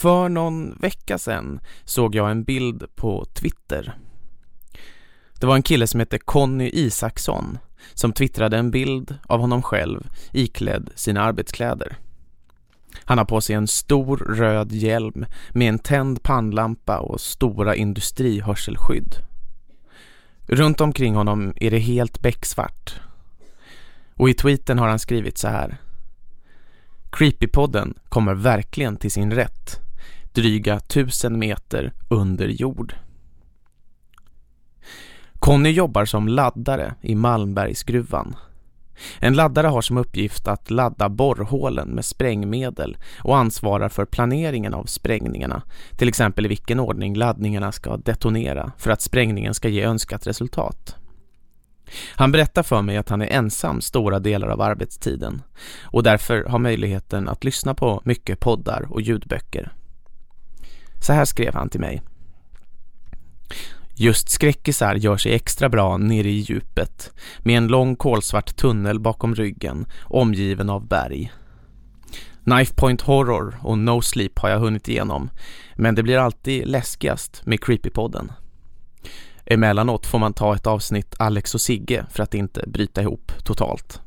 För någon vecka sedan såg jag en bild på Twitter. Det var en kille som hette Conny Isaksson som twittrade en bild av honom själv iklädd sina arbetskläder. Han har på sig en stor röd hjälm med en tänd pannlampa och stora industrihörselskydd. Runt omkring honom är det helt becksvart. Och i tweeten har han skrivit så här. Creepypodden kommer verkligen till sin rätt. Dryga tusen meter under jord. Conny jobbar som laddare i Malmbergsgruvan. En laddare har som uppgift att ladda borrhålen med sprängmedel och ansvarar för planeringen av sprängningarna, till exempel i vilken ordning laddningarna ska detonera för att sprängningen ska ge önskat resultat. Han berättar för mig att han är ensam stora delar av arbetstiden och därför har möjligheten att lyssna på mycket poddar och ljudböcker. Så här skrev han till mig. Just skräckisar gör sig extra bra nere i djupet med en lång kolsvart tunnel bakom ryggen omgiven av berg. Knife Point Horror och No Sleep har jag hunnit igenom men det blir alltid läskigast med Creepypodden. Emellanåt får man ta ett avsnitt Alex och Sigge för att inte bryta ihop totalt.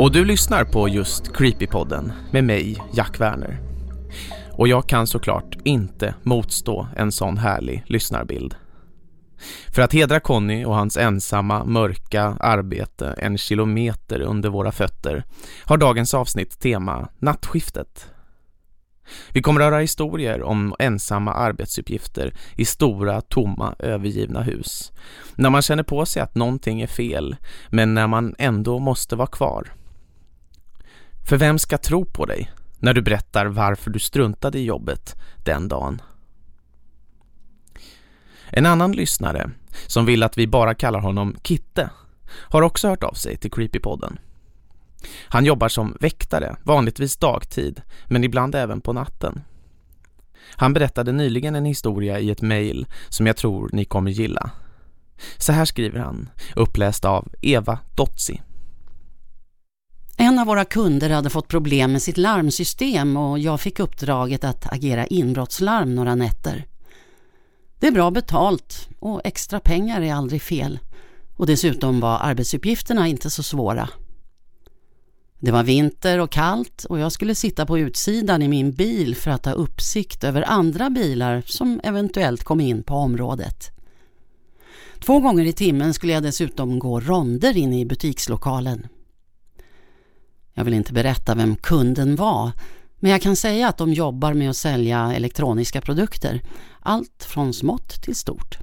Och du lyssnar på just Creepypodden med mig, Jack Werner. Och jag kan såklart inte motstå en sån härlig lyssnarbild. För att hedra Conny och hans ensamma, mörka arbete en kilometer under våra fötter har dagens avsnitt tema Nattskiftet. Vi kommer att höra historier om ensamma arbetsuppgifter i stora, tomma, övergivna hus. När man känner på sig att någonting är fel, men när man ändå måste vara kvar. För vem ska tro på dig när du berättar varför du struntade i jobbet den dagen? En annan lyssnare, som vill att vi bara kallar honom Kitte, har också hört av sig till Creepypodden. Han jobbar som väktare, vanligtvis dagtid, men ibland även på natten. Han berättade nyligen en historia i ett mejl som jag tror ni kommer gilla. Så här skriver han, uppläst av Eva Dotzi. En av våra kunder hade fått problem med sitt larmsystem och jag fick uppdraget att agera inbrottslarm några nätter. Det är bra betalt och extra pengar är aldrig fel. Och dessutom var arbetsuppgifterna inte så svåra. Det var vinter och kallt och jag skulle sitta på utsidan i min bil för att ha uppsikt över andra bilar som eventuellt kom in på området. Två gånger i timmen skulle jag dessutom gå ronder in i butikslokalen. Jag vill inte berätta vem kunden var, men jag kan säga att de jobbar med att sälja elektroniska produkter. Allt från smått till stort.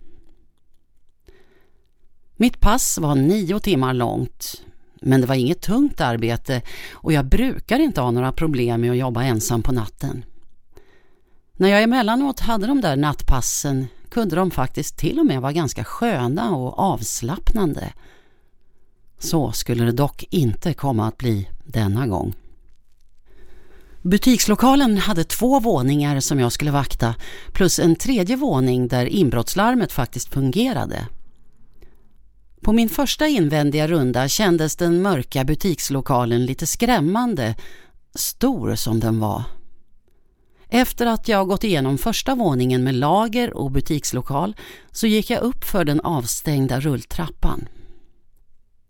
Mitt pass var nio timmar långt, men det var inget tungt arbete och jag brukar inte ha några problem med att jobba ensam på natten. När jag emellanåt hade de där nattpassen kunde de faktiskt till och med vara ganska sköna och avslappnande. Så skulle det dock inte komma att bli denna gång. Butikslokalen hade två våningar som jag skulle vakta plus en tredje våning där inbrottslarmet faktiskt fungerade. På min första invändiga runda kändes den mörka butikslokalen lite skrämmande, stor som den var. Efter att jag gått igenom första våningen med lager och butikslokal så gick jag upp för den avstängda rulltrappan.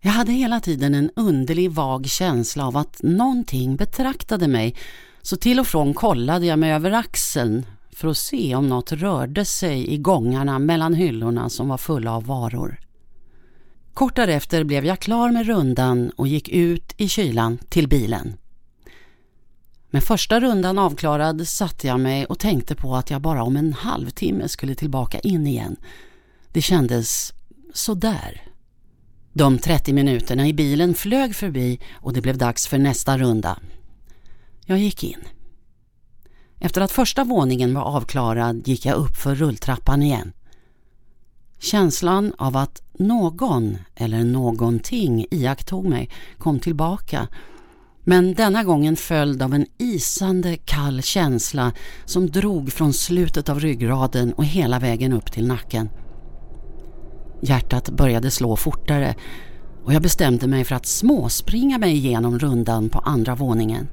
Jag hade hela tiden en underlig vag känsla av att någonting betraktade mig så till och från kollade jag mig över axeln för att se om något rörde sig i gångarna mellan hyllorna som var fulla av varor. Kort därefter blev jag klar med rundan och gick ut i kylan till bilen. Med första rundan avklarad satte jag mig och tänkte på att jag bara om en halvtimme skulle tillbaka in igen. Det kändes sådär. De 30 minuterna i bilen flög förbi och det blev dags för nästa runda. Jag gick in. Efter att första våningen var avklarad gick jag upp för rulltrappan igen. Känslan av att någon eller någonting iakttog mig kom tillbaka men denna gången följd av en isande kall känsla som drog från slutet av ryggraden och hela vägen upp till nacken. Hjärtat började slå fortare och jag bestämde mig för att småspringa mig igenom rundan på andra våningen.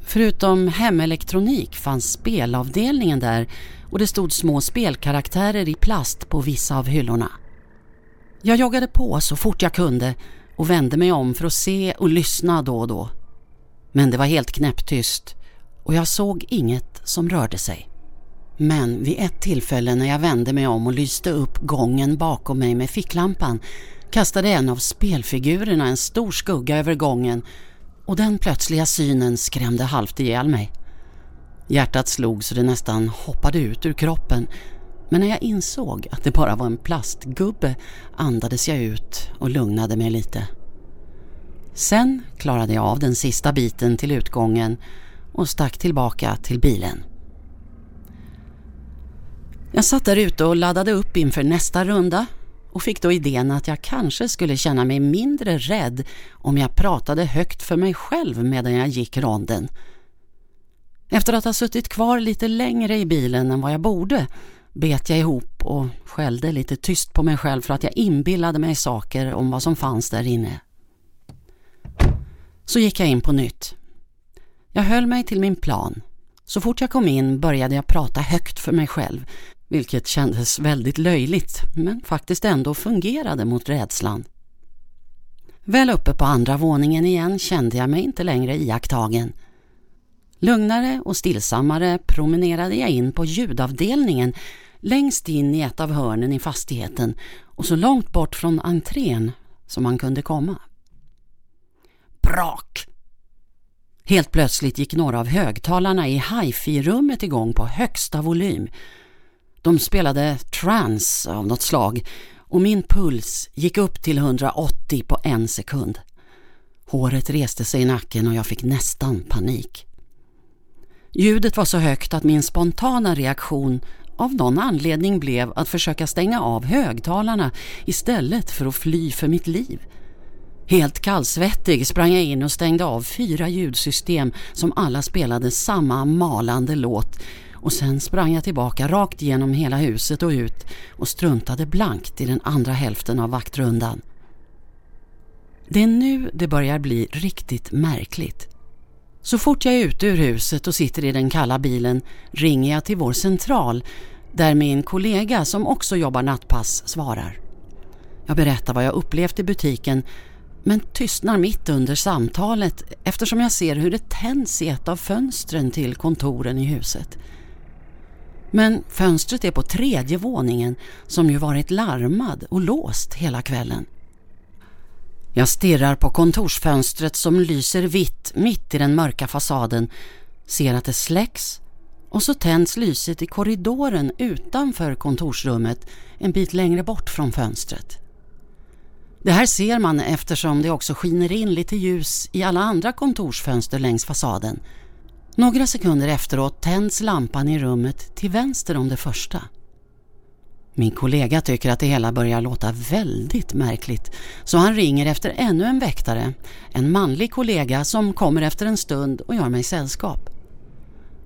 Förutom hemelektronik fanns spelavdelningen där och det stod små spelkaraktärer i plast på vissa av hyllorna. Jag joggade på så fort jag kunde och vände mig om för att se och lyssna då och då. Men det var helt knäpptyst och jag såg inget som rörde sig. Men vid ett tillfälle när jag vände mig om och lyste upp gången bakom mig med ficklampan kastade en av spelfigurerna en stor skugga över gången och den plötsliga synen skrämde halvt ihjäl mig. Hjärtat slog så det nästan hoppade ut ur kroppen men när jag insåg att det bara var en plastgubbe andades jag ut och lugnade mig lite. Sen klarade jag av den sista biten till utgången och stack tillbaka till bilen. Jag satt där ute och laddade upp inför nästa runda och fick då idén att jag kanske skulle känna mig mindre rädd om jag pratade högt för mig själv medan jag gick ronden. Efter att ha suttit kvar lite längre i bilen än vad jag borde bet jag ihop och skällde lite tyst på mig själv för att jag inbillade mig saker om vad som fanns där inne. Så gick jag in på nytt. Jag höll mig till min plan. Så fort jag kom in började jag prata högt för mig själv, vilket kändes väldigt löjligt men faktiskt ändå fungerade mot rädslan. Väl uppe på andra våningen igen kände jag mig inte längre iakttagen. Lugnare och stillsammare promenerade jag in på ljudavdelningen längst in i ett av hörnen i fastigheten och så långt bort från entrén som man kunde komma. Brak! Helt plötsligt gick några av högtalarna i hifi-rummet igång på högsta volym. De spelade trance av något slag och min puls gick upp till 180 på en sekund. Håret reste sig i nacken och jag fick nästan panik. Ljudet var så högt att min spontana reaktion av någon anledning blev att försöka stänga av högtalarna istället för att fly för mitt liv. Helt kallsvettig sprang jag in och stängde av fyra ljudsystem som alla spelade samma malande låt och sen sprang jag tillbaka rakt genom hela huset och ut och struntade blankt i den andra hälften av vaktrundan. Det är nu det börjar bli riktigt märkligt. Så fort jag är ute ur huset och sitter i den kalla bilen ringer jag till vår central där min kollega som också jobbar nattpass svarar. Jag berättar vad jag upplevt i butiken men tystnar mitt under samtalet eftersom jag ser hur det tänds i ett av fönstren till kontoren i huset. Men fönstret är på tredje våningen som ju varit larmad och låst hela kvällen. Jag stirrar på kontorsfönstret som lyser vitt mitt i den mörka fasaden, ser att det släcks och så tänds lyset i korridoren utanför kontorsrummet en bit längre bort från fönstret. Det här ser man eftersom det också skiner in lite ljus i alla andra kontorsfönster längs fasaden. Några sekunder efteråt tänds lampan i rummet till vänster om det första. Min kollega tycker att det hela börjar låta väldigt märkligt så han ringer efter ännu en väktare, en manlig kollega som kommer efter en stund och gör mig sällskap.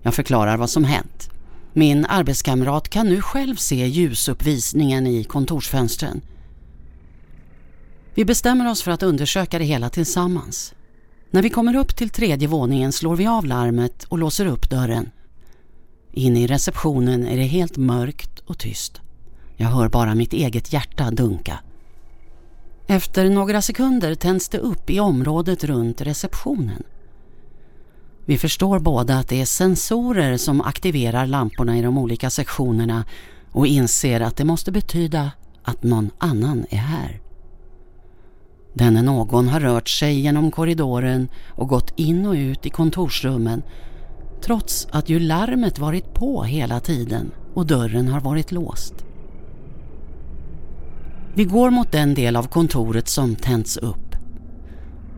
Jag förklarar vad som hänt. Min arbetskamrat kan nu själv se ljusuppvisningen i kontorsfönstren. Vi bestämmer oss för att undersöka det hela tillsammans. När vi kommer upp till tredje våningen slår vi av larmet och låser upp dörren. Inne i receptionen är det helt mörkt och tyst. Jag hör bara mitt eget hjärta dunka. Efter några sekunder tänds det upp i området runt receptionen. Vi förstår båda att det är sensorer som aktiverar lamporna i de olika sektionerna och inser att det måste betyda att någon annan är här. Denne någon har rört sig genom korridoren och gått in och ut i kontorsrummen trots att ju larmet varit på hela tiden och dörren har varit låst. Vi går mot den del av kontoret som tänds upp.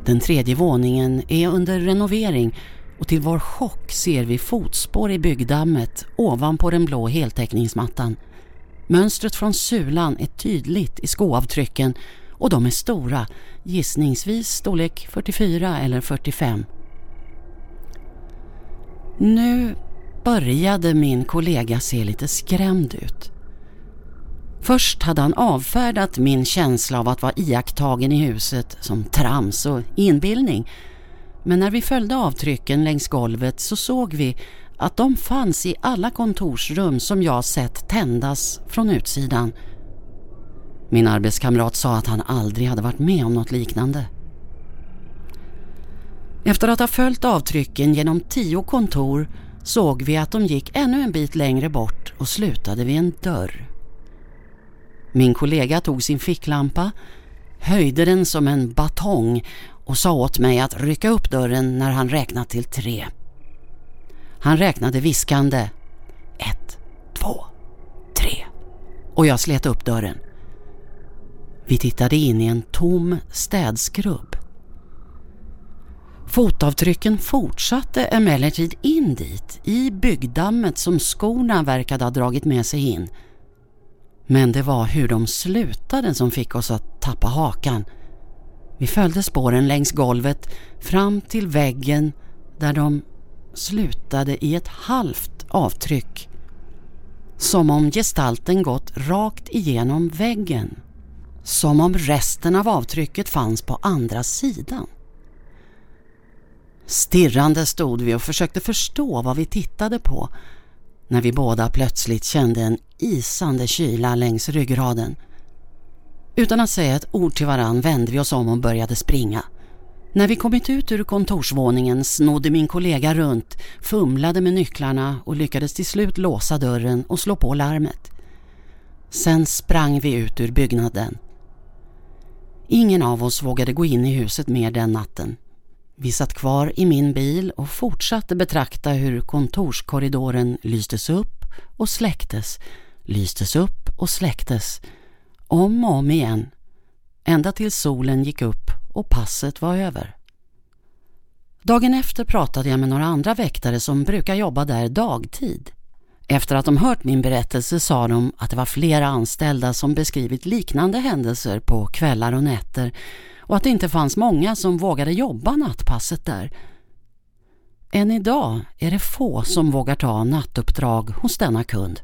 Den tredje våningen är under renovering och till vår chock ser vi fotspår i byggdammet ovanpå den blå heltäckningsmattan. Mönstret från sulan är tydligt i skoavtrycken och de är stora, gissningsvis storlek 44 eller 45. Nu började min kollega se lite skrämd ut. Först hade han avfärdat min känsla av att vara iakttagen i huset som trams och inbildning. Men när vi följde avtrycken längs golvet så såg vi att de fanns i alla kontorsrum som jag sett tändas från utsidan. Min arbetskamrat sa att han aldrig hade varit med om något liknande. Efter att ha följt avtrycken genom tio kontor såg vi att de gick ännu en bit längre bort och slutade vid en dörr. Min kollega tog sin ficklampa, höjde den som en batong och sa åt mig att rycka upp dörren när han räknat till tre. Han räknade viskande. Ett, två, tre. Och jag slet upp dörren. Vi tittade in i en tom städskrubb. Fotavtrycken fortsatte emellertid in dit, i byggdammet som skorna verkade ha dragit med sig in. Men det var hur de slutade som fick oss att tappa hakan. Vi följde spåren längs golvet fram till väggen där de slutade i ett halvt avtryck. Som om gestalten gått rakt igenom väggen. Som om resten av avtrycket fanns på andra sidan. Stirrande stod vi och försökte förstå vad vi tittade på när vi båda plötsligt kände en isande kyla längs ryggraden. Utan att säga ett ord till varann vände vi oss om och började springa. När vi kommit ut ur kontorsvåningen snodde min kollega runt, fumlade med nycklarna och lyckades till slut låsa dörren och slå på larmet. Sen sprang vi ut ur byggnaden. Ingen av oss vågade gå in i huset mer den natten. Vi satt kvar i min bil och fortsatte betrakta hur kontorskorridoren lystes upp och släcktes, lystes upp och släcktes, om och om igen, ända tills solen gick upp och passet var över. Dagen efter pratade jag med några andra väktare som brukar jobba där dagtid. Efter att de hört min berättelse sa de att det var flera anställda som beskrivit liknande händelser på kvällar och nätter och att det inte fanns många som vågade jobba nattpasset där. Än idag är det få som vågar ta nattuppdrag hos denna kund.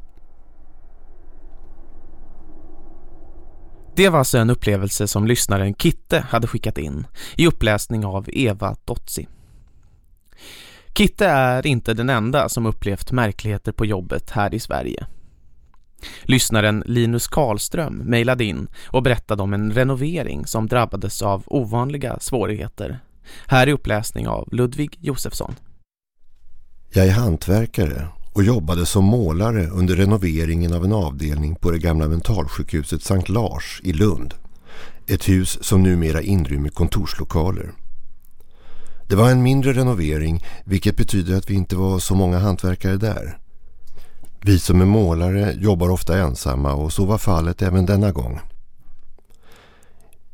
Det var alltså en upplevelse som lyssnaren Kitte hade skickat in i uppläsning av Eva Dotzi. Kitte är inte den enda som upplevt märkligheter på jobbet här i Sverige. Lyssnaren Linus Karlström mejlade in och berättade om en renovering som drabbades av ovanliga svårigheter. Här är uppläsning av Ludvig Josefsson. Jag är hantverkare och jobbade som målare under renoveringen av en avdelning på det gamla mentalsjukhuset Sankt Lars i Lund. Ett hus som numera inrymmer kontorslokaler. Det var en mindre renovering vilket betyder att vi inte var så många hantverkare där. Vi som är målare jobbar ofta ensamma och så var fallet även denna gång.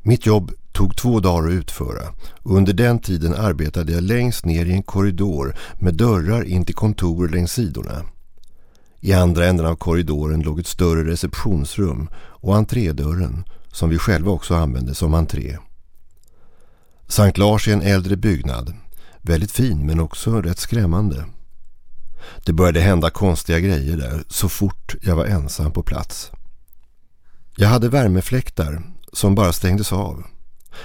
Mitt jobb tog två dagar att utföra och under den tiden arbetade jag längst ner i en korridor med dörrar in till kontor längs sidorna. I andra änden av korridoren låg ett större receptionsrum och entrédörren som vi själva också använde som entré. Sankt Lars är en äldre byggnad, väldigt fin men också rätt skrämmande. Det började hända konstiga grejer där så fort jag var ensam på plats. Jag hade värmefläktar som bara stängdes av.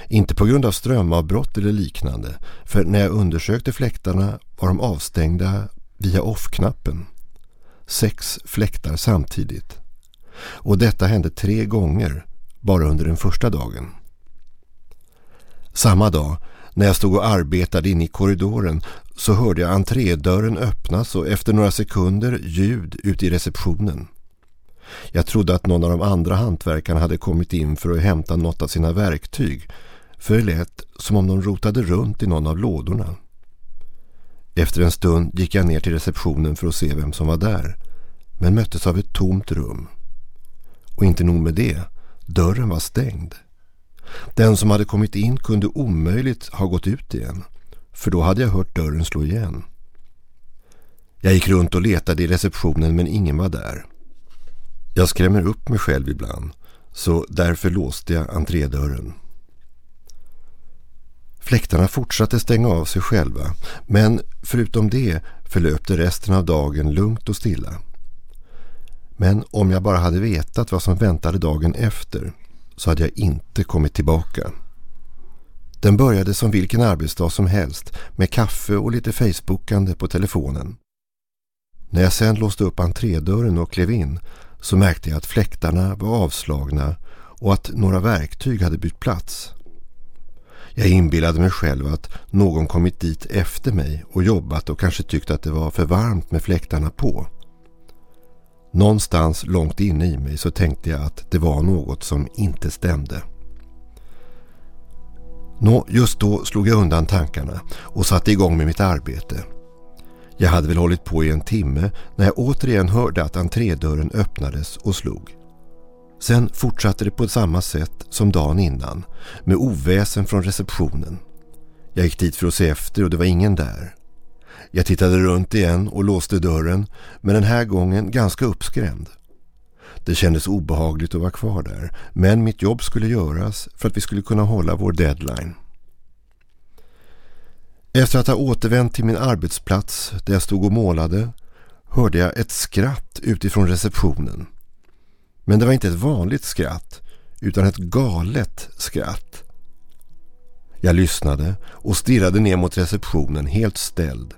Inte på grund av strömavbrott eller liknande för när jag undersökte fläktarna var de avstängda via off-knappen. Sex fläktar samtidigt. Och detta hände tre gånger bara under den första dagen. Samma dag när jag stod och arbetade inne i korridoren så hörde jag entrédörren öppnas och efter några sekunder ljud ute i receptionen. Jag trodde att någon av de andra hantverkarna hade kommit in för att hämta något av sina verktyg för det lät som om de rotade runt i någon av lådorna. Efter en stund gick jag ner till receptionen för att se vem som var där men möttes av ett tomt rum. Och inte nog med det, dörren var stängd. Den som hade kommit in kunde omöjligt ha gått ut igen för då hade jag hört dörren slå igen. Jag gick runt och letade i receptionen men ingen var där. Jag skrämmer upp mig själv ibland så därför låste jag entrédörren. Fläktarna fortsatte stänga av sig själva men förutom det förlöpte resten av dagen lugnt och stilla. Men om jag bara hade vetat vad som väntade dagen efter så hade jag inte kommit tillbaka. Den började som vilken arbetsdag som helst med kaffe och lite facebookande på telefonen. När jag sen låste upp entrédörren och klev in så märkte jag att fläktarna var avslagna och att några verktyg hade bytt plats. Jag inbillade mig själv att någon kommit dit efter mig och jobbat och kanske tyckte att det var för varmt med fläktarna på. Någonstans långt inne i mig så tänkte jag att det var något som inte stämde. Nå, just då slog jag undan tankarna och satte igång med mitt arbete. Jag hade väl hållit på i en timme när jag återigen hörde att entrédörren öppnades och slog. Sen fortsatte det på samma sätt som dagen innan med oväsen från receptionen. Jag gick dit för att se efter och det var ingen där. Jag tittade runt igen och låste dörren men den här gången ganska uppskrämd. Det kändes obehagligt att vara kvar där men mitt jobb skulle göras för att vi skulle kunna hålla vår deadline. Efter att ha återvänt till min arbetsplats där jag stod och målade hörde jag ett skratt utifrån receptionen. Men det var inte ett vanligt skratt utan ett galet skratt. Jag lyssnade och stirrade ner mot receptionen helt ställd.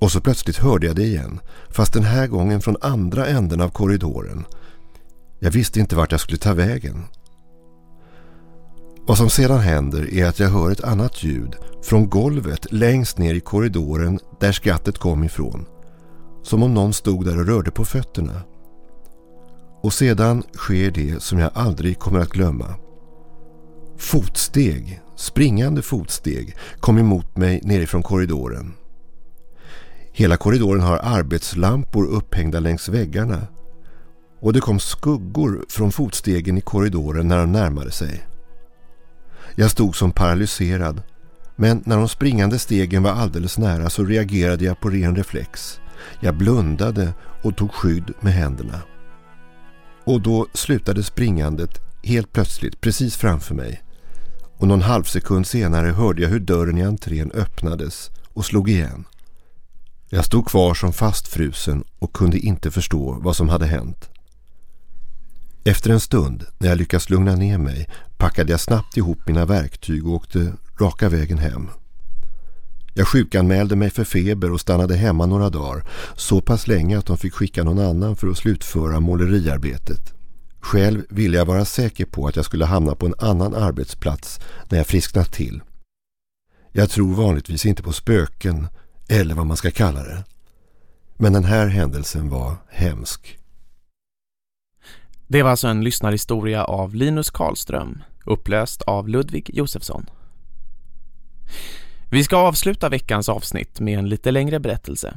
Och så plötsligt hörde jag det igen, fast den här gången från andra änden av korridoren. Jag visste inte vart jag skulle ta vägen. Vad som sedan händer är att jag hör ett annat ljud från golvet längst ner i korridoren där skrattet kom ifrån. Som om någon stod där och rörde på fötterna. Och sedan sker det som jag aldrig kommer att glömma. Fotsteg, springande fotsteg, kom emot mig nerifrån korridoren. Hela korridoren har arbetslampor upphängda längs väggarna och det kom skuggor från fotstegen i korridoren när de närmade sig. Jag stod som paralyserad men när de springande stegen var alldeles nära så reagerade jag på ren reflex. Jag blundade och tog skydd med händerna. Och då slutade springandet helt plötsligt precis framför mig. Och någon halvsekund senare hörde jag hur dörren i entrén öppnades och slog igen. Jag stod kvar som fastfrusen och kunde inte förstå vad som hade hänt. Efter en stund, när jag lyckats lugna ner mig, packade jag snabbt ihop mina verktyg och åkte raka vägen hem. Jag sjukanmälde mig för feber och stannade hemma några dagar, så pass länge att de fick skicka någon annan för att slutföra måleriarbetet. Själv ville jag vara säker på att jag skulle hamna på en annan arbetsplats när jag frisknat till. Jag tror vanligtvis inte på spöken eller vad man ska kalla det. Men den här händelsen var hemsk. Det var alltså en lyssnarhistoria av Linus Karlström, upplöst av Ludvig Josefsson. Vi ska avsluta veckans avsnitt med en lite längre berättelse.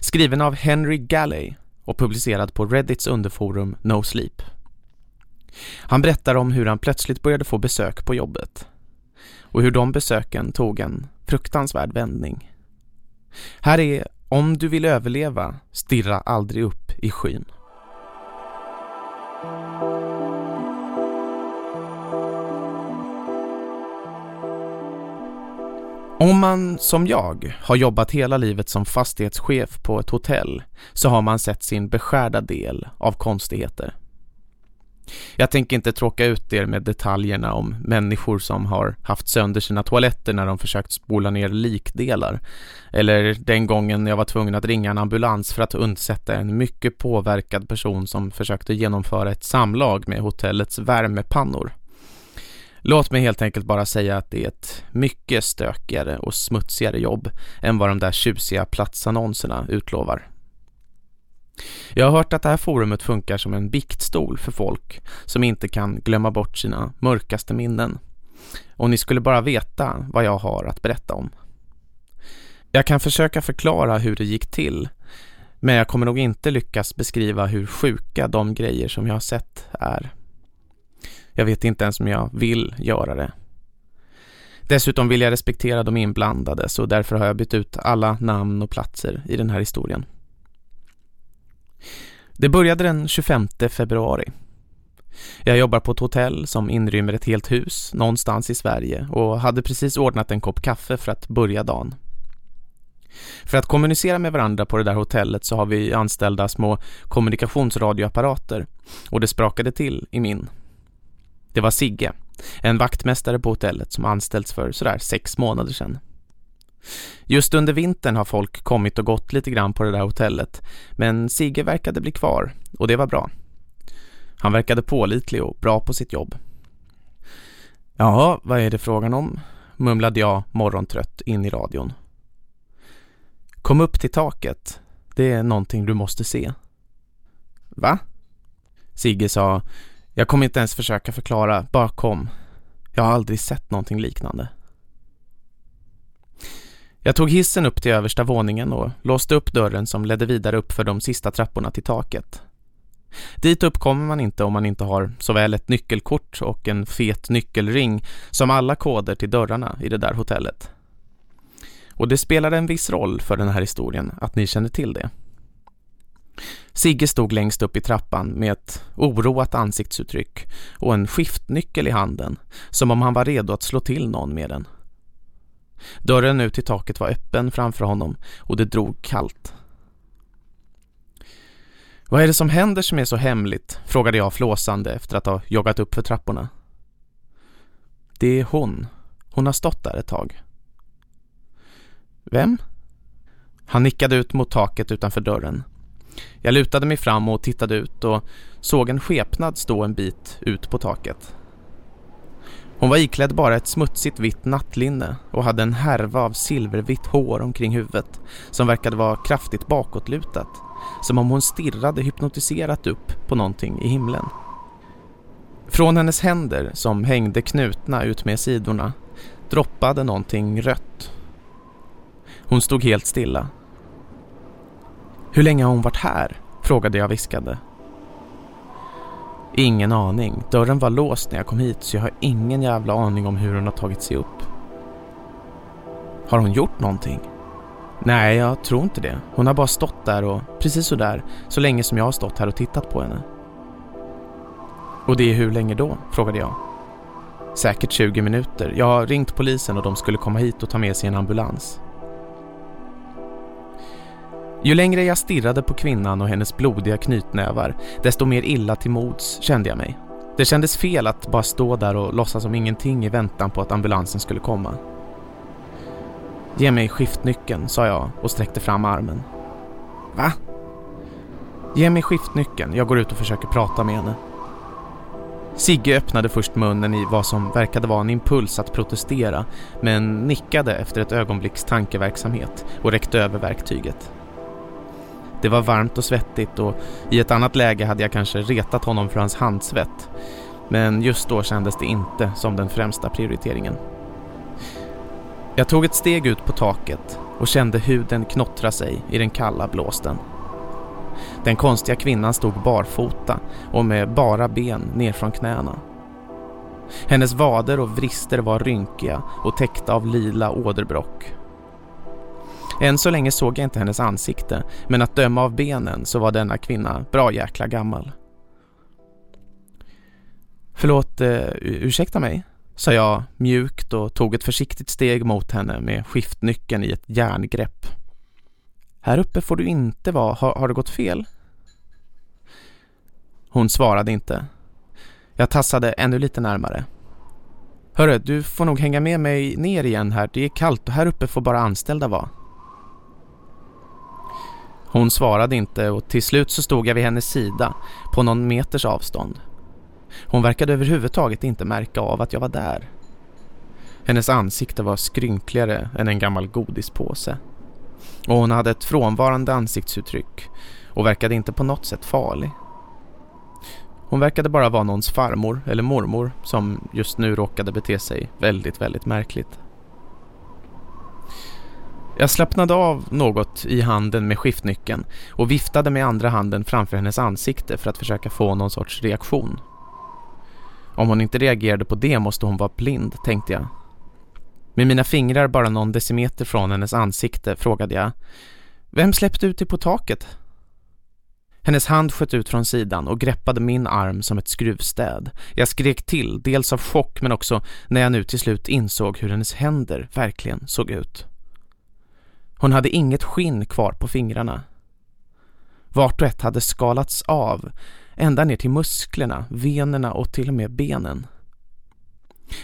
Skriven av Henry Galley och publicerad på Reddits underforum No Sleep. Han berättar om hur han plötsligt började få besök på jobbet. Och hur de besöken tog en fruktansvärd vändning. Här är Om du vill överleva, stirra aldrig upp i skyn. Om man, som jag, har jobbat hela livet som fastighetschef på ett hotell så har man sett sin beskärda del av konstigheter. Jag tänker inte tråka ut er med detaljerna om människor som har haft sönder sina toaletter när de försökt spola ner likdelar. Eller den gången jag var tvungen att ringa en ambulans för att undsätta en mycket påverkad person som försökte genomföra ett samlag med hotellets värmepannor. Låt mig helt enkelt bara säga att det är ett mycket stökigare och smutsigare jobb än vad de där tjusiga platsannonserna utlovar. Jag har hört att det här forumet funkar som en biktstol för folk som inte kan glömma bort sina mörkaste minnen. Och ni skulle bara veta vad jag har att berätta om. Jag kan försöka förklara hur det gick till, men jag kommer nog inte lyckas beskriva hur sjuka de grejer som jag har sett är. Jag vet inte ens om jag vill göra det. Dessutom vill jag respektera de inblandade så därför har jag bytt ut alla namn och platser i den här historien. Det började den 25 februari. Jag jobbar på ett hotell som inrymmer ett helt hus någonstans i Sverige och hade precis ordnat en kopp kaffe för att börja dagen. För att kommunicera med varandra på det där hotellet så har vi anställda små kommunikationsradioapparater och det sprakade till i min. Det var Sigge, en vaktmästare på hotellet som anställts för sådär sex månader sedan. Just under vintern har folk kommit och gått lite grann på det där hotellet men Sigge verkade bli kvar och det var bra. Han verkade pålitlig och bra på sitt jobb. Ja, vad är det frågan om? mumlade jag morgontrött in i radion. Kom upp till taket. Det är någonting du måste se. Va? Sigge sa, jag kommer inte ens försöka förklara, bara kom. Jag har aldrig sett någonting liknande. Jag tog hissen upp till översta våningen och låste upp dörren som ledde vidare upp för de sista trapporna till taket. Dit upp kommer man inte om man inte har såväl ett nyckelkort och en fet nyckelring som alla koder till dörrarna i det där hotellet. Och det spelade en viss roll för den här historien att ni känner till det. Sigge stod längst upp i trappan med ett oroat ansiktsuttryck och en skiftnyckel i handen som om han var redo att slå till någon med den. Dörren ut till taket var öppen framför honom och det drog kallt. Vad är det som händer som är så hemligt? frågade jag flåsande efter att ha joggat upp för trapporna. Det är hon. Hon har stått där ett tag. Vem? Han nickade ut mot taket utanför dörren. Jag lutade mig fram och tittade ut och såg en skepnad stå en bit ut på taket. Hon var iklädd bara ett smutsigt vitt nattlinne och hade en härva av silvervitt hår omkring huvudet som verkade vara kraftigt bakåtlutat, som om hon stirrade hypnotiserat upp på någonting i himlen. Från hennes händer, som hängde knutna ut med sidorna, droppade någonting rött. Hon stod helt stilla. Hur länge har hon varit här? frågade jag viskande. Ingen aning. Dörren var låst när jag kom hit så jag har ingen jävla aning om hur hon har tagit sig upp. Har hon gjort någonting? Nej, jag tror inte det. Hon har bara stått där och precis så där så länge som jag har stått här och tittat på henne. Och det är hur länge då? frågade jag. Säkert 20 minuter. Jag har ringt polisen och de skulle komma hit och ta med sig en ambulans. Ju längre jag stirrade på kvinnan och hennes blodiga knytnävar, desto mer illa till mods kände jag mig. Det kändes fel att bara stå där och låtsas som ingenting i väntan på att ambulansen skulle komma. Ge mig skiftnyckeln, sa jag och sträckte fram armen. Va? Ge mig skiftnyckeln, jag går ut och försöker prata med henne. Sigge öppnade först munnen i vad som verkade vara en impuls att protestera men nickade efter ett ögonblicks tankeverksamhet och räckte över verktyget. Det var varmt och svettigt och i ett annat läge hade jag kanske retat honom för hans handsvett. Men just då kändes det inte som den främsta prioriteringen. Jag tog ett steg ut på taket och kände huden knottra sig i den kalla blåsten. Den konstiga kvinnan stod barfota och med bara ben ner från knäna. Hennes vader och vrister var rynkiga och täckta av lila åderbrock än så länge såg jag inte hennes ansikte, men att döma av benen så var denna kvinna bra jäkla gammal. Förlåt, eh, ursäkta mig, sa jag mjukt och tog ett försiktigt steg mot henne med skiftnyckeln i ett järngrepp. Här uppe får du inte vara, har, har det gått fel? Hon svarade inte. Jag tassade ännu lite närmare. Hörru, du får nog hänga med mig ner igen här. Det är kallt och här uppe får bara anställda vara. Hon svarade inte och till slut så stod jag vid hennes sida på någon meters avstånd. Hon verkade överhuvudtaget inte märka av att jag var där. Hennes ansikte var skrynkligare än en gammal godispåse. Och hon hade ett frånvarande ansiktsuttryck och verkade inte på något sätt farlig. Hon verkade bara vara någons farmor eller mormor som just nu råkade bete sig väldigt, väldigt märkligt. Jag slappnade av något i handen med skiftnyckeln och viftade med andra handen framför hennes ansikte för att försöka få någon sorts reaktion. Om hon inte reagerade på det måste hon vara blind, tänkte jag. Med mina fingrar bara någon decimeter från hennes ansikte frågade jag Vem släppte ut dig på taket? Hennes hand sköt ut från sidan och greppade min arm som ett skruvstäd. Jag skrek till, dels av chock men också när jag nu till slut insåg hur hennes händer verkligen såg ut. Hon hade inget skinn kvar på fingrarna. Vart och ett hade skalats av, ända ner till musklerna, venerna och till och med benen.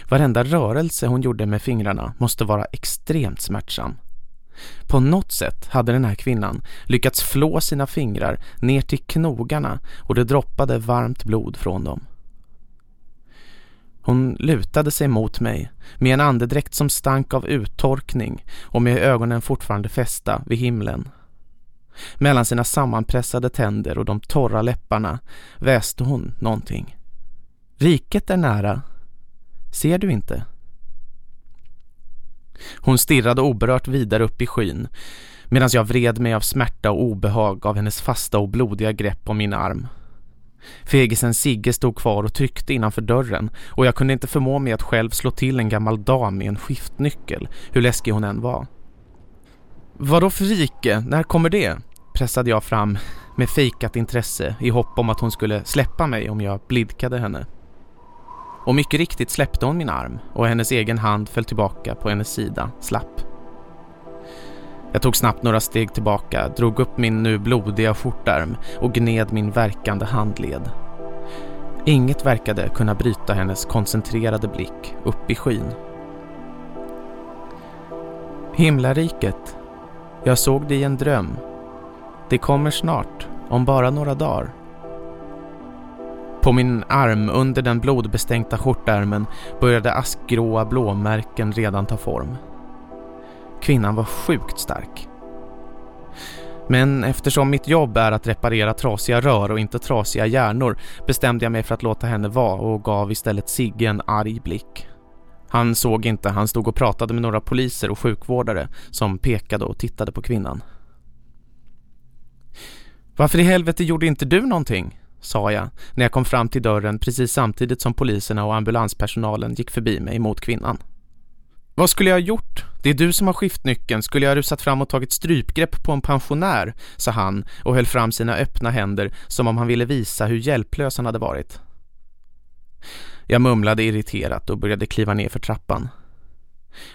Varenda rörelse hon gjorde med fingrarna måste vara extremt smärtsam. På något sätt hade den här kvinnan lyckats flå sina fingrar ner till knogarna och det droppade varmt blod från dem. Hon lutade sig mot mig med en andedräkt som stank av uttorkning och med ögonen fortfarande fästa vid himlen. Mellan sina sammanpressade tänder och de torra läpparna väste hon någonting. Riket är nära. Ser du inte? Hon stirrade oberört vidare upp i skyn medan jag vred mig av smärta och obehag av hennes fasta och blodiga grepp om min arm. Fegisen Sigge stod kvar och tryckte innanför dörren och jag kunde inte förmå mig att själv slå till en gammal dam med en skiftnyckel, hur läskig hon än var. Vadå för rike? När kommer det? pressade jag fram med fejkat intresse i hopp om att hon skulle släppa mig om jag blidkade henne. Och mycket riktigt släppte hon min arm och hennes egen hand föll tillbaka på hennes sida, slapp. Jag tog snabbt några steg tillbaka, drog upp min nu blodiga skjortärm och gned min verkande handled. Inget verkade kunna bryta hennes koncentrerade blick upp i skyn. Himlariket. Jag såg det i en dröm. Det kommer snart, om bara några dagar. På min arm under den blodbestänkta skjortärmen började askgråa blåmärken redan ta form. Kvinnan var sjukt stark. Men eftersom mitt jobb är att reparera trasiga rör och inte trasiga hjärnor bestämde jag mig för att låta henne vara och gav istället Sigge en arg blick. Han såg inte, han stod och pratade med några poliser och sjukvårdare som pekade och tittade på kvinnan. Varför i helvete gjorde inte du någonting? sa jag när jag kom fram till dörren precis samtidigt som poliserna och ambulanspersonalen gick förbi mig mot kvinnan. Vad skulle jag ha gjort? Det är du som har skiftnyckeln. Skulle jag rusat fram och tagit strypgrepp på en pensionär, sa han och höll fram sina öppna händer som om han ville visa hur hjälplös han hade varit. Jag mumlade irriterat och började kliva ner för trappan.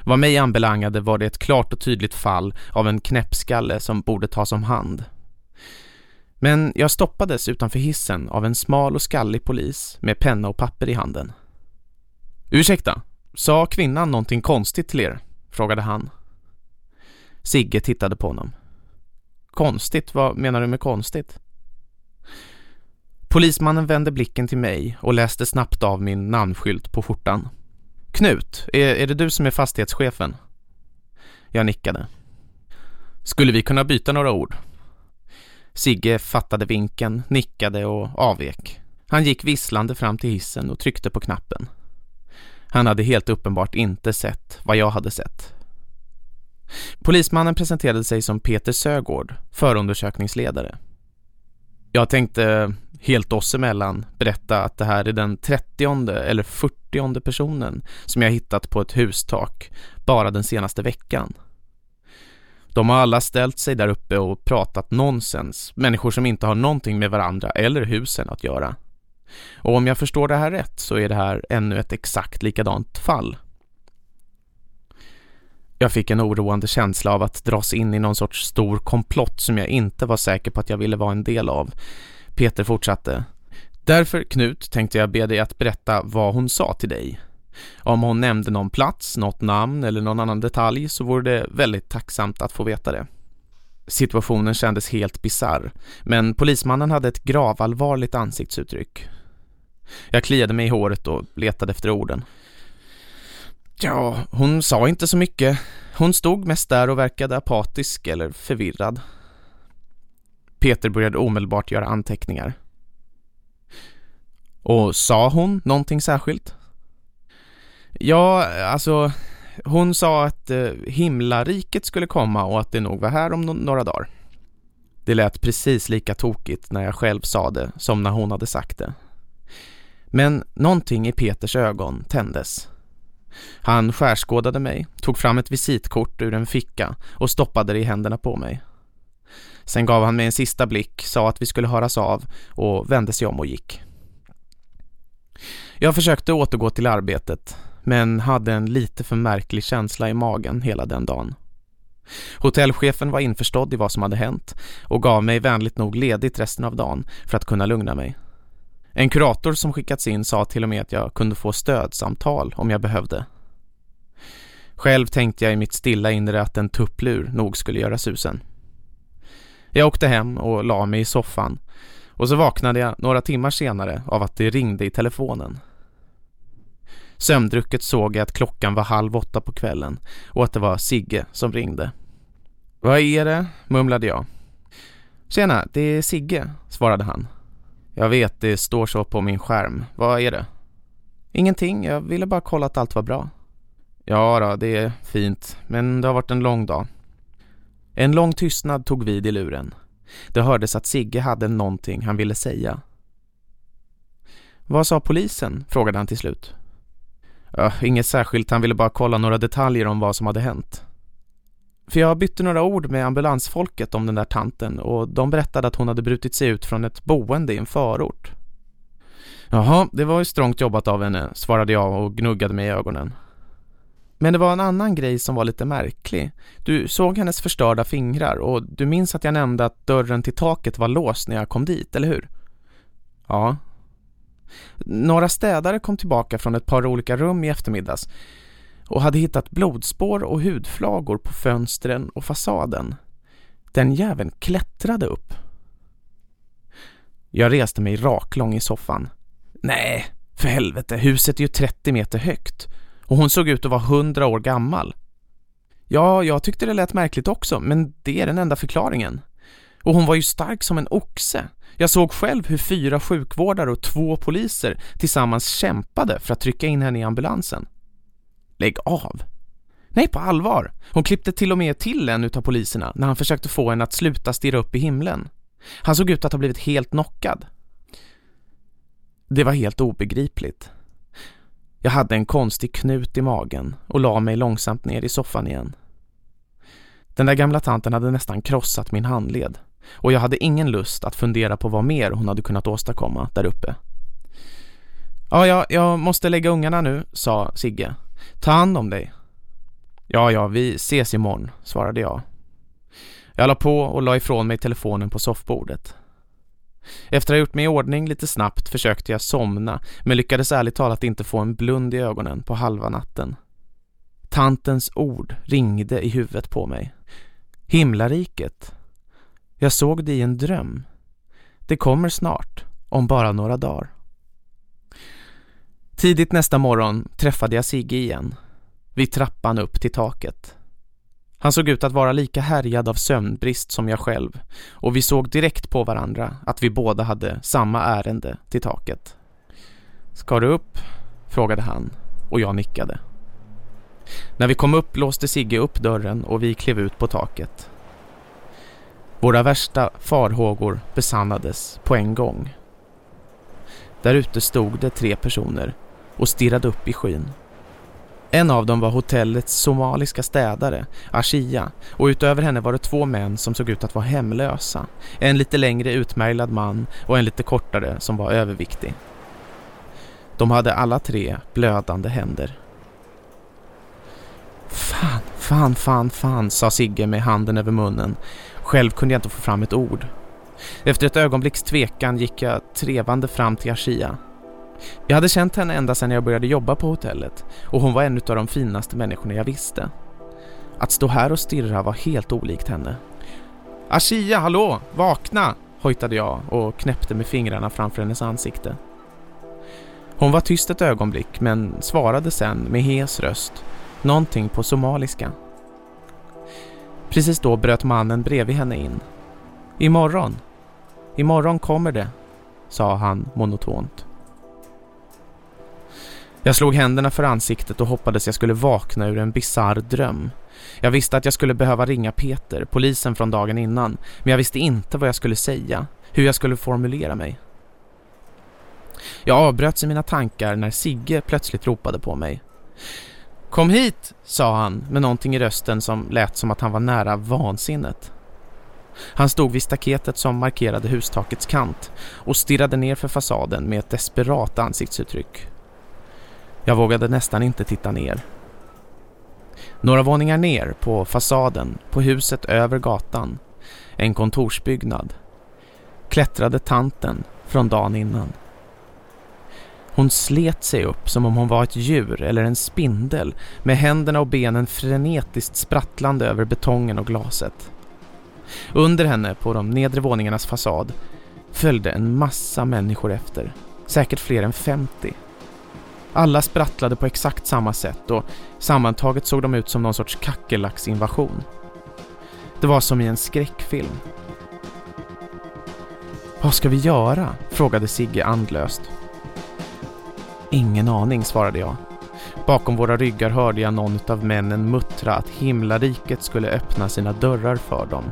Vad mig anbelangade var det ett klart och tydligt fall av en knäppskalle som borde tas om hand. Men jag stoppades utanför hissen av en smal och skallig polis med penna och papper i handen. Ursäkta, sa kvinnan någonting konstigt till er? frågade han. Sigge tittade på honom. Konstigt? Vad menar du med konstigt? Polismannen vände blicken till mig och läste snabbt av min namnskylt på skjortan. Knut, är, är det du som är fastighetschefen? Jag nickade. Skulle vi kunna byta några ord? Sigge fattade vinken, nickade och avvek. Han gick visslande fram till hissen och tryckte på knappen. Han hade helt uppenbart inte sett vad jag hade sett. Polismannen presenterade sig som Peter Sögård, förundersökningsledare. Jag tänkte helt oss emellan berätta att det här är den 30 eller 40 personen som jag hittat på ett hustak bara den senaste veckan. De har alla ställt sig där uppe och pratat nonsens, människor som inte har någonting med varandra eller husen att göra. Och om jag förstår det här rätt så är det här ännu ett exakt likadant fall. Jag fick en oroande känsla av att dras in i någon sorts stor komplott som jag inte var säker på att jag ville vara en del av. Peter fortsatte. Därför, Knut, tänkte jag be dig att berätta vad hon sa till dig. Om hon nämnde någon plats, något namn eller någon annan detalj så vore det väldigt tacksamt att få veta det. Situationen kändes helt bizarr, men polismannen hade ett gravallvarligt ansiktsuttryck. Jag kliade mig i håret och letade efter orden. Ja, hon sa inte så mycket. Hon stod mest där och verkade apatisk eller förvirrad. Peter började omedelbart göra anteckningar. Och sa hon någonting särskilt? Ja, alltså hon sa att eh, himlariket skulle komma och att det nog var här om no några dagar. Det lät precis lika tokigt när jag själv sa det som när hon hade sagt det. Men någonting i Peters ögon tändes. Han skärskådade mig, tog fram ett visitkort ur en ficka och stoppade det i händerna på mig. Sen gav han mig en sista blick, sa att vi skulle höras av och vände sig om och gick. Jag försökte återgå till arbetet men hade en lite för märklig känsla i magen hela den dagen. Hotellchefen var införstådd i vad som hade hänt och gav mig vänligt nog ledigt resten av dagen för att kunna lugna mig. En kurator som skickats in sa till och med att jag kunde få stödsamtal om jag behövde. Själv tänkte jag i mitt stilla inre att en tupplur nog skulle göra susen. Jag åkte hem och la mig i soffan och så vaknade jag några timmar senare av att det ringde i telefonen. Sömndrucket såg jag att klockan var halv åtta på kvällen och att det var Sigge som ringde. Vad är det? mumlade jag. Tjena, det är Sigge, svarade han. Jag vet, det står så på min skärm. Vad är det? Ingenting, jag ville bara kolla att allt var bra. Ja då, det är fint, men det har varit en lång dag. En lång tystnad tog vid i luren. Det hördes att Sigge hade någonting han ville säga. Vad sa polisen? frågade han till slut. Ja, inget särskilt, han ville bara kolla några detaljer om vad som hade hänt. För jag bytte några ord med ambulansfolket om den där tanten och de berättade att hon hade brutit sig ut från ett boende i en förort. Jaha, det var ju strångt jobbat av henne, svarade jag och gnuggade mig i ögonen. Men det var en annan grej som var lite märklig. Du såg hennes förstörda fingrar och du minns att jag nämnde att dörren till taket var låst när jag kom dit, eller hur? Ja. Några städare kom tillbaka från ett par olika rum i eftermiddags och hade hittat blodspår och hudflagor på fönstren och fasaden. Den jäveln klättrade upp. Jag reste mig raklång i soffan. Nej, för helvete, huset är ju 30 meter högt. Och hon såg ut att vara 100 år gammal. Ja, jag tyckte det lät märkligt också, men det är den enda förklaringen. Och hon var ju stark som en oxe. Jag såg själv hur fyra sjukvårdare och två poliser tillsammans kämpade för att trycka in henne i ambulansen. Lägg av. Nej, på allvar. Hon klippte till och med till en utav poliserna när han försökte få henne att sluta stirra upp i himlen. Han såg ut att ha blivit helt knockad. Det var helt obegripligt. Jag hade en konstig knut i magen och la mig långsamt ner i soffan igen. Den där gamla tanten hade nästan krossat min handled och jag hade ingen lust att fundera på vad mer hon hade kunnat åstadkomma där uppe. Ja, ja, jag måste lägga ungarna nu, sa Sigge. Ta hand om dig. Ja, ja, vi ses imorgon, svarade jag. Jag la på och la ifrån mig telefonen på soffbordet. Efter att ha gjort mig i ordning lite snabbt försökte jag somna men lyckades ärligt talat inte få en blund i ögonen på halva natten. Tantens ord ringde i huvudet på mig. Himlariket. Jag såg det i en dröm. Det kommer snart, om bara några dagar. Tidigt nästa morgon träffade jag Sigge igen, vid trappan upp till taket. Han såg ut att vara lika härjad av sömnbrist som jag själv och vi såg direkt på varandra att vi båda hade samma ärende till taket. Ska du upp? frågade han och jag nickade. När vi kom upp låste Sigge upp dörren och vi klev ut på taket. Våra värsta farhågor besannades på en gång. Där ute stod det tre personer och stirrade upp i skyn. En av dem var hotellets somaliska städare, Ashia, och utöver henne var det två män som såg ut att vara hemlösa. En lite längre utmärglad man och en lite kortare som var överviktig. De hade alla tre blödande händer. Fan, fan, fan, fan, sa Sigge med handen över munnen. Själv kunde jag inte få fram ett ord. Efter ett ögonblicks tvekan gick jag trevande fram till Ashia. Jag hade känt henne ända sedan jag började jobba på hotellet och hon var en av de finaste människorna jag visste. Att stå här och stirra var helt olikt henne. Ashia, hallå, vakna! hojtade jag och knäppte med fingrarna framför hennes ansikte. Hon var tyst ett ögonblick men svarade sen med hes röst, någonting på somaliska. Precis då bröt mannen bredvid henne in. Imorgon, imorgon kommer det, sa han monotont. Jag slog händerna för ansiktet och hoppades jag skulle vakna ur en bizarr dröm. Jag visste att jag skulle behöva ringa Peter, polisen från dagen innan, men jag visste inte vad jag skulle säga, hur jag skulle formulera mig. Jag avbröts i mina tankar när Sigge plötsligt ropade på mig. Kom hit, sa han med någonting i rösten som lät som att han var nära vansinnet. Han stod vid staketet som markerade hustakets kant och stirrade ner för fasaden med ett desperat ansiktsuttryck. Jag vågade nästan inte titta ner. Några våningar ner på fasaden på huset över gatan, en kontorsbyggnad, klättrade tanten från dagen innan. Hon slet sig upp som om hon var ett djur eller en spindel med händerna och benen frenetiskt sprattlande över betongen och glaset. Under henne på de nedre våningarnas fasad följde en massa människor efter, säkert fler än 50. Alla sprattlade på exakt samma sätt och sammantaget såg de ut som någon sorts kackerlacksinvasion. Det var som i en skräckfilm. Vad ska vi göra? frågade Sigge andlöst. Ingen aning, svarade jag. Bakom våra ryggar hörde jag någon av männen muttra att himlariket skulle öppna sina dörrar för dem.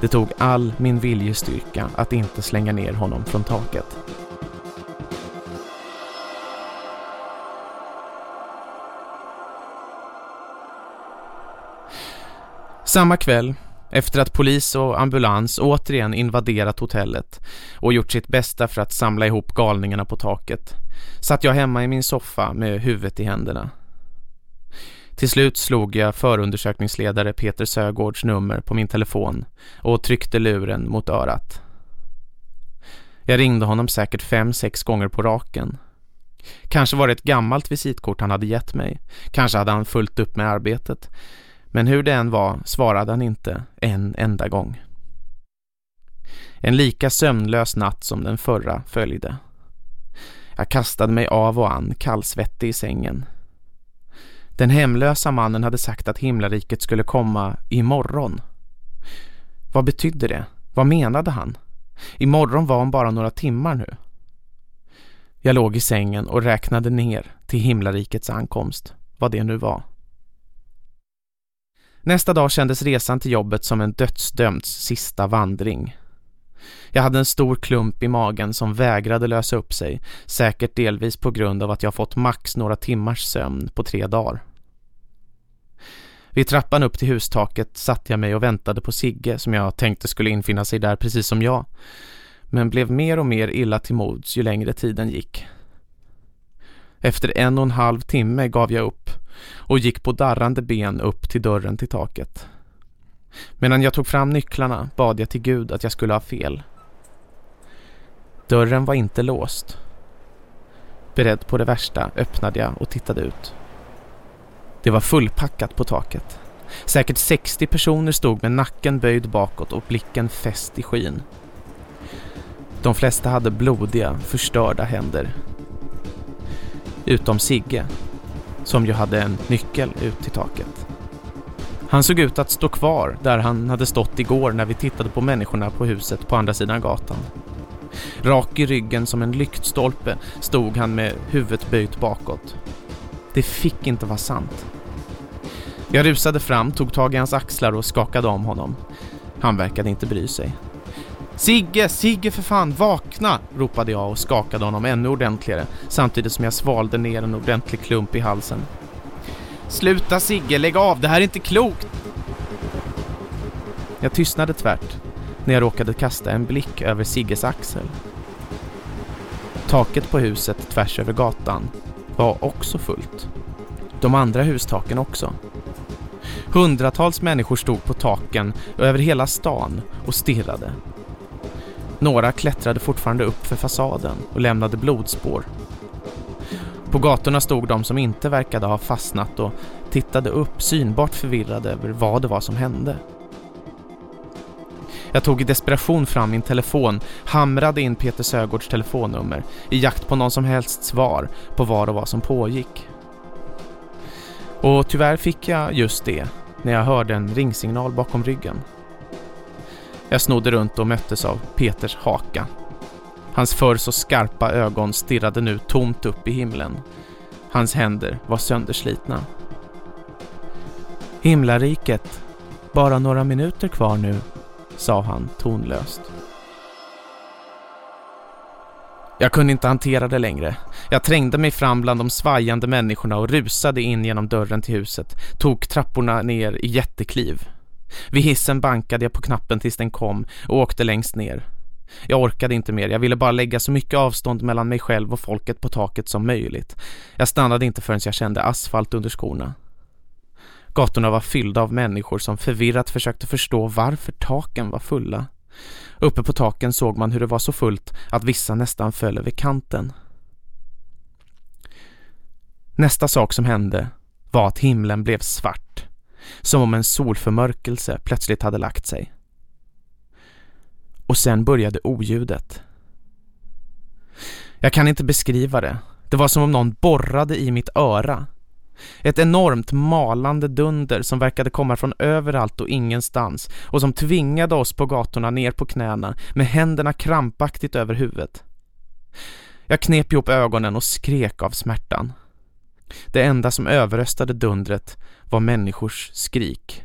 Det tog all min viljestyrka att inte slänga ner honom från taket. Samma kväll, efter att polis och ambulans återigen invaderat hotellet och gjort sitt bästa för att samla ihop galningarna på taket, satt jag hemma i min soffa med huvudet i händerna. Till slut slog jag förundersökningsledare Peter Sögårds nummer på min telefon och tryckte luren mot örat. Jag ringde honom säkert fem, sex gånger på raken. Kanske var det ett gammalt visitkort han hade gett mig. Kanske hade han fullt upp med arbetet. Men hur det än var svarade han inte en enda gång. En lika sömnlös natt som den förra följde. Jag kastade mig av och an kallsvettig i sängen. Den hemlösa mannen hade sagt att himlariket skulle komma imorgon. Vad betydde det? Vad menade han? Imorgon var om bara några timmar nu. Jag låg i sängen och räknade ner till himlarikets ankomst, vad det nu var. Nästa dag kändes resan till jobbet som en dödsdömds sista vandring. Jag hade en stor klump i magen som vägrade lösa upp sig, säkert delvis på grund av att jag fått max några timmars sömn på tre dagar. Vid trappan upp till hustaket satt jag mig och väntade på Sigge som jag tänkte skulle infinna sig där precis som jag, men blev mer och mer illa till mods ju längre tiden gick. Efter en och en halv timme gav jag upp och gick på darrande ben upp till dörren till taket. Medan jag tog fram nycklarna bad jag till Gud att jag skulle ha fel. Dörren var inte låst. Beredd på det värsta öppnade jag och tittade ut. Det var fullpackat på taket. Säkert 60 personer stod med nacken böjd bakåt och blicken fäst i skyn. De flesta hade blodiga, förstörda händer. Utom Sigge, som ju hade en nyckel ut till taket. Han såg ut att stå kvar där han hade stått igår när vi tittade på människorna på huset på andra sidan gatan. Rak i ryggen som en lyktstolpe stod han med huvudet böjt bakåt. Det fick inte vara sant. Jag rusade fram, tog tag i hans axlar och skakade om honom. Han verkade inte bry sig. Sigge, Sigge för fan, vakna! ropade jag och skakade honom ännu ordentligare samtidigt som jag svalde ner en ordentlig klump i halsen. Sluta Sigge, lägg av, det här är inte klokt! Jag tystnade tvärt när jag råkade kasta en blick över Sigges axel. Taket på huset tvärs över gatan var också fullt. De andra hustaken också. Hundratals människor stod på taken över hela stan och stirrade. Några klättrade fortfarande upp för fasaden och lämnade blodspår. På gatorna stod de som inte verkade ha fastnat och tittade upp synbart förvirrade över vad det var som hände. Jag tog i desperation fram min telefon, hamrade in Peter Sögårds telefonnummer i jakt på någon som helst svar på vad och vad som pågick. Och tyvärr fick jag just det när jag hörde en ringsignal bakom ryggen. Jag snodde runt och möttes av Peters haka. Hans förr så skarpa ögon stirrade nu tomt upp i himlen. Hans händer var sönderslitna. Himlariket, bara några minuter kvar nu, sa han tonlöst. Jag kunde inte hantera det längre. Jag trängde mig fram bland de svajande människorna och rusade in genom dörren till huset, tog trapporna ner i jättekliv. Vid hissen bankade jag på knappen tills den kom och åkte längst ner. Jag orkade inte mer, jag ville bara lägga så mycket avstånd mellan mig själv och folket på taket som möjligt. Jag stannade inte förrän jag kände asfalt under skorna. Gatorna var fyllda av människor som förvirrat försökte förstå varför taken var fulla. Uppe på taken såg man hur det var så fullt att vissa nästan föll över kanten. Nästa sak som hände var att himlen blev svart, som om en solförmörkelse plötsligt hade lagt sig. Och sen började oljudet. Jag kan inte beskriva det. Det var som om någon borrade i mitt öra. Ett enormt malande dunder som verkade komma från överallt och ingenstans och som tvingade oss på gatorna ner på knäna med händerna krampaktigt över huvudet. Jag knep ihop ögonen och skrek av smärtan. Det enda som överröstade dundret var människors skrik.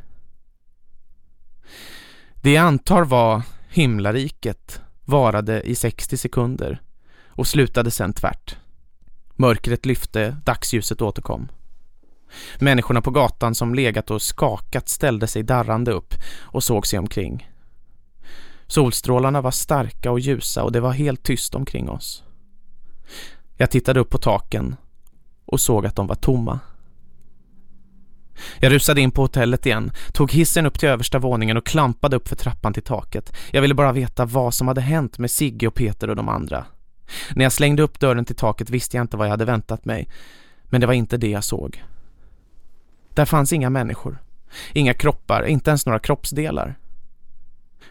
Det jag antar var himlariket varade i 60 sekunder och slutade sen tvärt. Mörkret lyfte, dagsljuset återkom. Människorna på gatan som legat och skakat ställde sig darrande upp och såg sig omkring. Solstrålarna var starka och ljusa och det var helt tyst omkring oss. Jag tittade upp på taken och såg att de var tomma. Jag rusade in på hotellet igen, tog hissen upp till översta våningen och klampade upp för trappan till taket. Jag ville bara veta vad som hade hänt med Sigge och Peter och de andra. När jag slängde upp dörren till taket visste jag inte vad jag hade väntat mig. Men det var inte det jag såg. Där fanns inga människor. Inga kroppar, inte ens några kroppsdelar.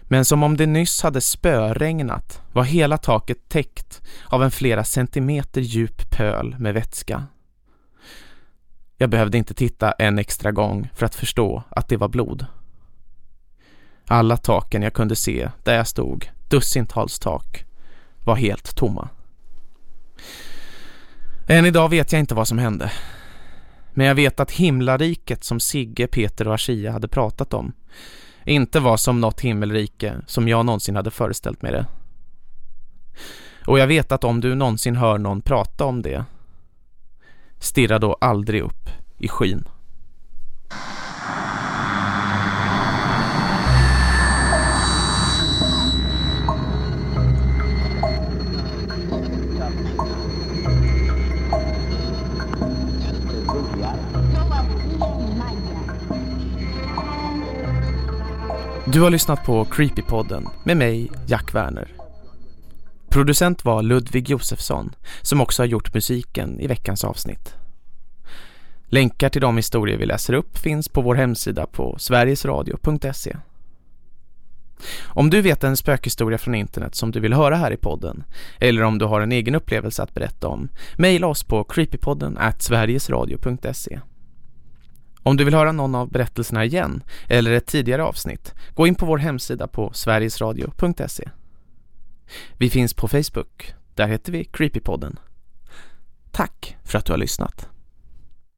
Men som om det nyss hade spöregnat var hela taket täckt av en flera centimeter djup pöl med vätska. Jag behövde inte titta en extra gång för att förstå att det var blod. Alla taken jag kunde se där jag stod, dussintals tak, var helt tomma. Än idag vet jag inte vad som hände. Men jag vet att himlariket som Sigge, Peter och Ashia hade pratat om inte var som något himmelrike som jag någonsin hade föreställt mig det. Och jag vet att om du någonsin hör någon prata om det stirra då aldrig upp i skyn. Du har lyssnat på Creepypodden med mig, Jack Werner. Producent var Ludvig Josefsson som också har gjort musiken i veckans avsnitt. Länkar till de historier vi läser upp finns på vår hemsida på sverigesradio.se. Om du vet en spökhistoria från internet som du vill höra här i podden eller om du har en egen upplevelse att berätta om, mejla oss på creepypodden at sverigesradio.se. Om du vill höra någon av berättelserna igen eller ett tidigare avsnitt, gå in på vår hemsida på sverigesradio.se. Vi finns på Facebook, där heter vi Creepypodden. Tack för att du har lyssnat.